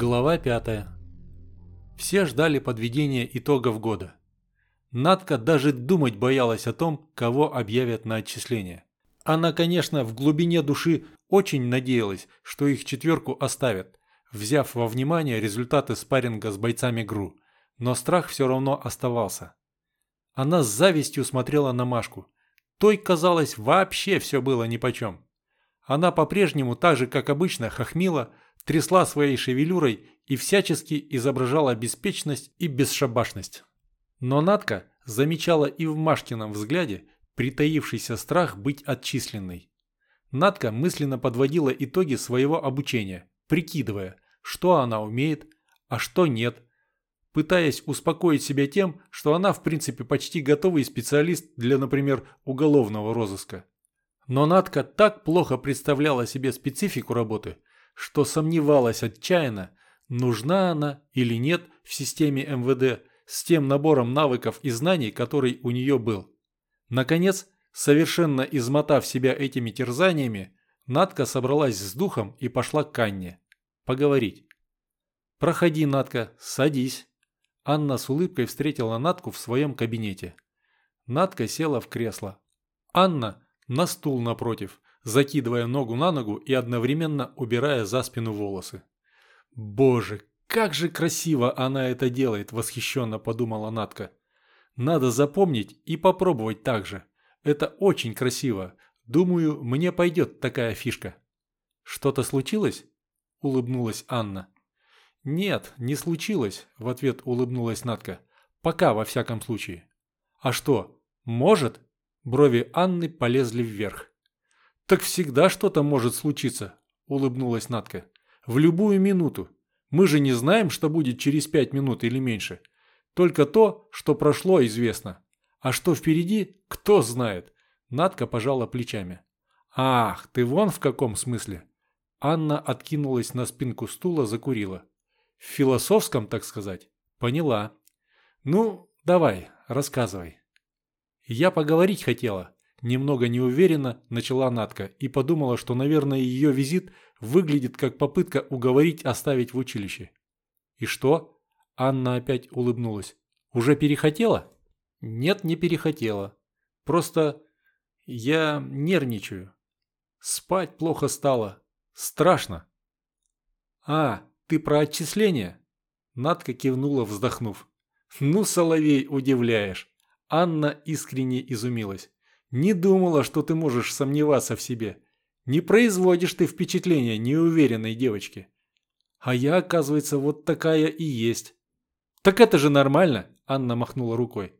Глава 5. Все ждали подведения итогов года. Надка даже думать боялась о том, кого объявят на отчисление. Она, конечно, в глубине души очень надеялась, что их четверку оставят, взяв во внимание результаты спарринга с бойцами ГРУ, но страх все равно оставался. Она с завистью смотрела на Машку. Той, казалось, вообще все было нипочем. Она по-прежнему, так же как обычно, хохмила, трясла своей шевелюрой и всячески изображала беспечность и бесшабашность. Но Натка замечала и в Машкином взгляде притаившийся страх быть отчисленной. Натка мысленно подводила итоги своего обучения, прикидывая, что она умеет, а что нет, пытаясь успокоить себя тем, что она в принципе почти готовый специалист для, например, уголовного розыска. Но Натка так плохо представляла себе специфику работы, что сомневалась отчаянно, нужна она или нет в системе МВД с тем набором навыков и знаний, который у нее был. Наконец, совершенно измотав себя этими терзаниями, Надка собралась с духом и пошла к Анне. Поговорить. «Проходи, Надка, садись». Анна с улыбкой встретила Надку в своем кабинете. Надка села в кресло. Анна на стул напротив, закидывая ногу на ногу и одновременно убирая за спину волосы. «Боже, как же красиво она это делает!» – восхищенно подумала Натка. «Надо запомнить и попробовать так же. Это очень красиво. Думаю, мне пойдет такая фишка». «Что-то случилось?» – улыбнулась Анна. «Нет, не случилось», – в ответ улыбнулась Натка. «Пока, во всяком случае». «А что, может?» Брови Анны полезли вверх. «Так всегда что-то может случиться», – улыбнулась Натка. «В любую минуту. Мы же не знаем, что будет через пять минут или меньше. Только то, что прошло, известно. А что впереди, кто знает». Натка пожала плечами. «Ах, ты вон в каком смысле?» Анна откинулась на спинку стула, закурила. «В философском, так сказать?» «Поняла. Ну, давай, рассказывай». «Я поговорить хотела», Немного неуверенно начала Натка и подумала, что, наверное, ее визит выглядит как попытка уговорить оставить в училище. «И что?» Анна опять улыбнулась. «Уже перехотела?» «Нет, не перехотела. Просто я нервничаю. Спать плохо стало. Страшно». «А, ты про отчисление?» Надка кивнула, вздохнув. «Ну, Соловей, удивляешь». Анна искренне изумилась. Не думала, что ты можешь сомневаться в себе. Не производишь ты впечатления неуверенной девочки. А я, оказывается, вот такая и есть. Так это же нормально, Анна махнула рукой.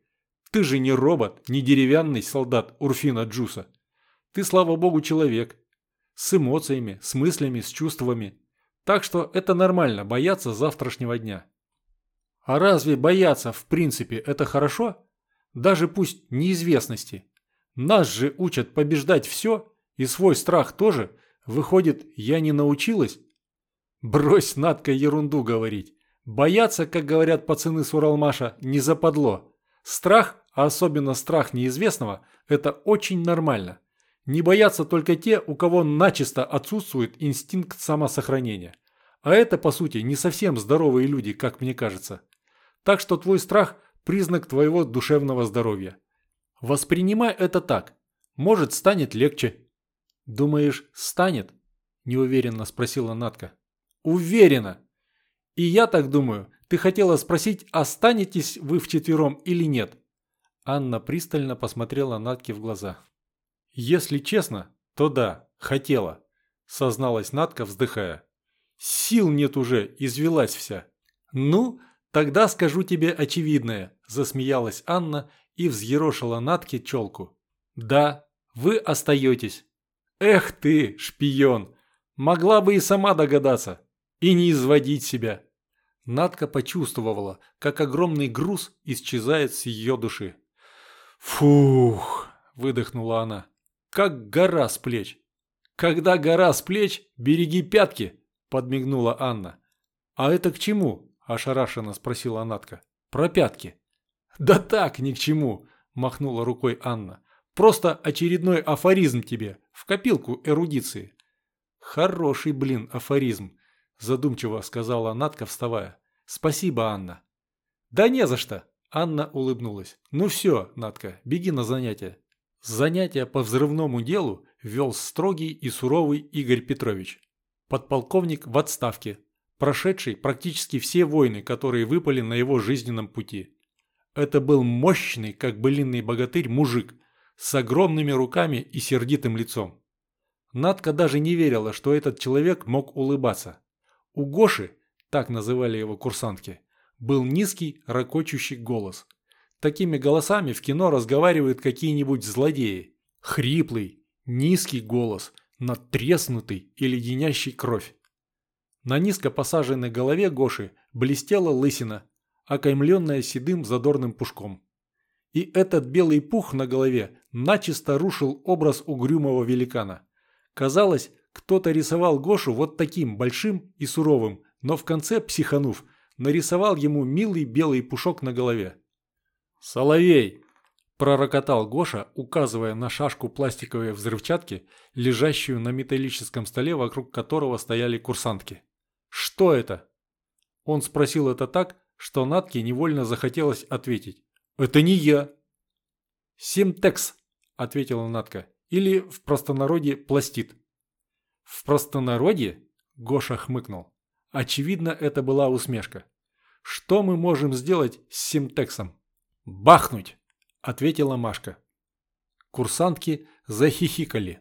Ты же не робот, не деревянный солдат Урфина Джуса. Ты, слава богу, человек. С эмоциями, с мыслями, с чувствами. Так что это нормально, бояться завтрашнего дня. А разве бояться, в принципе, это хорошо? Даже пусть неизвестности. Нас же учат побеждать все, и свой страх тоже. Выходит, я не научилась? Брось, Надка, ерунду говорить. Бояться, как говорят пацаны с Уралмаша, не западло. Страх, а особенно страх неизвестного, это очень нормально. Не боятся только те, у кого начисто отсутствует инстинкт самосохранения. А это, по сути, не совсем здоровые люди, как мне кажется. Так что твой страх – признак твоего душевного здоровья. Воспринимай это так. Может, станет легче. Думаешь, станет? Неуверенно спросила Натка. Уверена. И я так думаю. Ты хотела спросить, останетесь вы вчетвером или нет? Анна пристально посмотрела Натке в глаза. Если честно, то да, хотела, созналась Натка, вздыхая. Сил нет уже, извелась вся. Ну, тогда скажу тебе очевидное, засмеялась Анна и взъерошила Натке челку. «Да, вы остаетесь». «Эх ты, шпион! Могла бы и сама догадаться. И не изводить себя». Натка почувствовала, как огромный груз исчезает с ее души. «Фух!» – выдохнула она. «Как гора с плеч!» «Когда гора с плеч, береги пятки!» – подмигнула Анна. «А это к чему?» – ошарашенно спросила Натка. «Про пятки». «Да так, ни к чему», – махнула рукой Анна. «Просто очередной афоризм тебе, в копилку эрудиции». «Хороший, блин, афоризм», – задумчиво сказала Натка, вставая. Спасибо, Анна. Да не за что. Анна улыбнулась. Ну все, Натка, беги на занятия. Занятия по взрывному делу вел строгий и суровый Игорь Петрович. Подполковник в отставке, прошедший практически все войны, которые выпали на его жизненном пути. Это был мощный, как былинный богатырь, мужик с огромными руками и сердитым лицом. Надка даже не верила, что этот человек мог улыбаться. У Гоши, так называли его курсантки, был низкий, ракочущий голос. Такими голосами в кино разговаривают какие-нибудь злодеи. Хриплый, низкий голос, надтреснутый и леденящий кровь. На низко посаженной голове Гоши блестела лысина, окаймленная седым задорным пушком. И этот белый пух на голове начисто рушил образ угрюмого великана. Казалось, кто-то рисовал Гошу вот таким большим и суровым, но в конце, психанув, нарисовал ему милый белый пушок на голове. «Соловей!» – пророкотал Гоша, указывая на шашку пластиковой взрывчатки, лежащую на металлическом столе, вокруг которого стояли курсантки. «Что это?» Он спросил это так, что Натке невольно захотелось ответить. «Это не я!» «Симтекс», – ответила Натка, – «или в простонародье пластит». «В простонародье?» – Гоша хмыкнул. Очевидно, это была усмешка. «Что мы можем сделать с симтексом?» «Бахнуть!» – ответила Машка. Курсантки захихикали.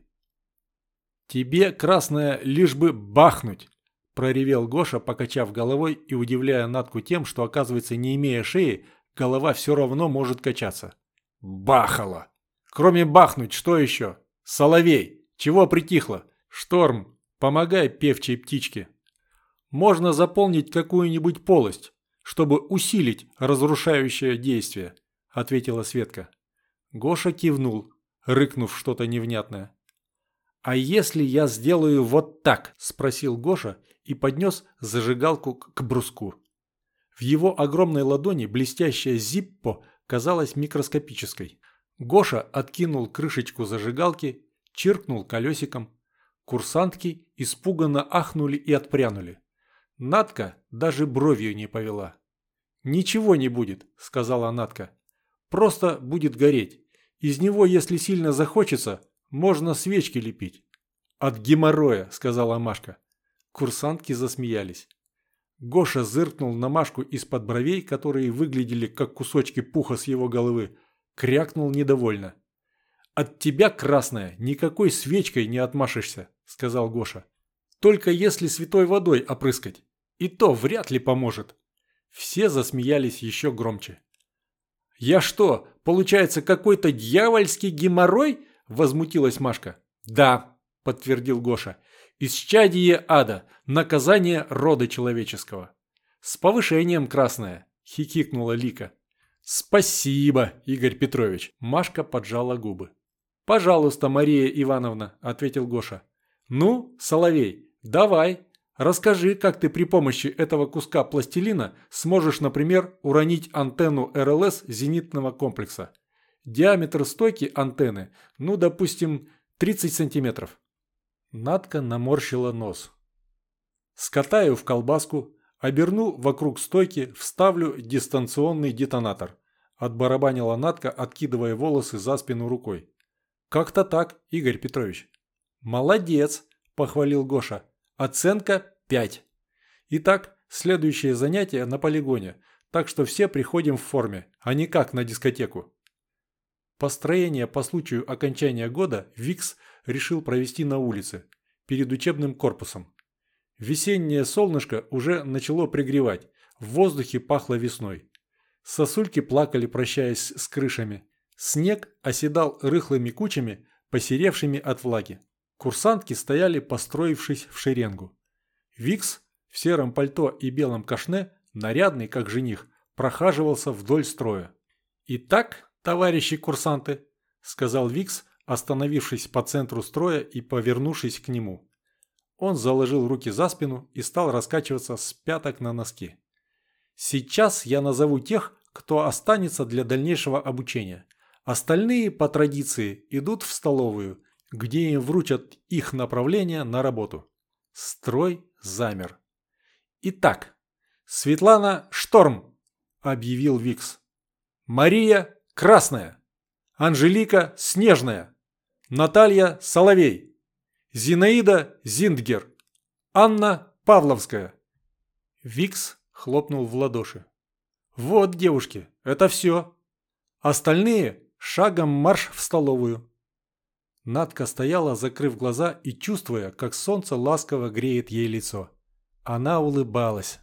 «Тебе, красная, лишь бы бахнуть!» – проревел Гоша, покачав головой и удивляя Натку тем, что, оказывается, не имея шеи, голова все равно может качаться. «Бахало! Кроме бахнуть, что еще? Соловей! Чего притихло? Шторм! Помогай певчей птичке!» «Можно заполнить какую-нибудь полость, чтобы усилить разрушающее действие», – ответила Светка. Гоша кивнул, рыкнув что-то невнятное. «А если я сделаю вот так?» – спросил Гоша и поднес зажигалку к бруску. В его огромной ладони блестящая зиппо казалась микроскопической. Гоша откинул крышечку зажигалки, чиркнул колесиком. Курсантки испуганно ахнули и отпрянули. Надка даже бровью не повела. «Ничего не будет», – сказала Натка. «Просто будет гореть. Из него, если сильно захочется, можно свечки лепить». «От геморроя», – сказала Машка. Курсантки засмеялись. Гоша зыркнул на Машку из-под бровей, которые выглядели как кусочки пуха с его головы, крякнул недовольно. «От тебя, красная, никакой свечкой не отмашешься», – сказал Гоша. «Только если святой водой опрыскать. И то вряд ли поможет». Все засмеялись еще громче. «Я что, получается какой-то дьявольский геморрой?» – возмутилась Машка. «Да», – подтвердил Гоша. «Исчадие ада, наказание рода человеческого». «С повышением красное», – хихикнула Лика. «Спасибо, Игорь Петрович», – Машка поджала губы. «Пожалуйста, Мария Ивановна», – ответил Гоша. «Ну, Соловей, давай, Расскажи, как ты при помощи этого куска пластилина сможешь, например, уронить антенну РЛС зенитного комплекса. Диаметр стойки антенны, ну, допустим, 30 сантиметров. Надка наморщила нос. Скатаю в колбаску, оберну вокруг стойки, вставлю дистанционный детонатор. Отбарабанила Надка, откидывая волосы за спину рукой. Как-то так, Игорь Петрович. Молодец, похвалил Гоша. Оценка 5. Итак, следующее занятие на полигоне, так что все приходим в форме, а не как на дискотеку. Построение по случаю окончания года Викс решил провести на улице, перед учебным корпусом. Весеннее солнышко уже начало пригревать, в воздухе пахло весной. Сосульки плакали, прощаясь с крышами. Снег оседал рыхлыми кучами, посеревшими от влаги. Курсантки стояли, построившись в шеренгу. Викс в сером пальто и белом кашне, нарядный как жених, прохаживался вдоль строя. «Итак, товарищи курсанты», – сказал Викс, остановившись по центру строя и повернувшись к нему. Он заложил руки за спину и стал раскачиваться с пяток на носки. «Сейчас я назову тех, кто останется для дальнейшего обучения. Остальные, по традиции, идут в столовую – где им вручат их направление на работу. Строй замер. Итак, Светлана Шторм, объявил Викс. Мария Красная. Анжелика Снежная. Наталья Соловей. Зинаида Зиндгер. Анна Павловская. Викс хлопнул в ладоши. Вот, девушки, это все. Остальные шагом марш в столовую. Надка стояла, закрыв глаза и чувствуя, как солнце ласково греет ей лицо. Она улыбалась.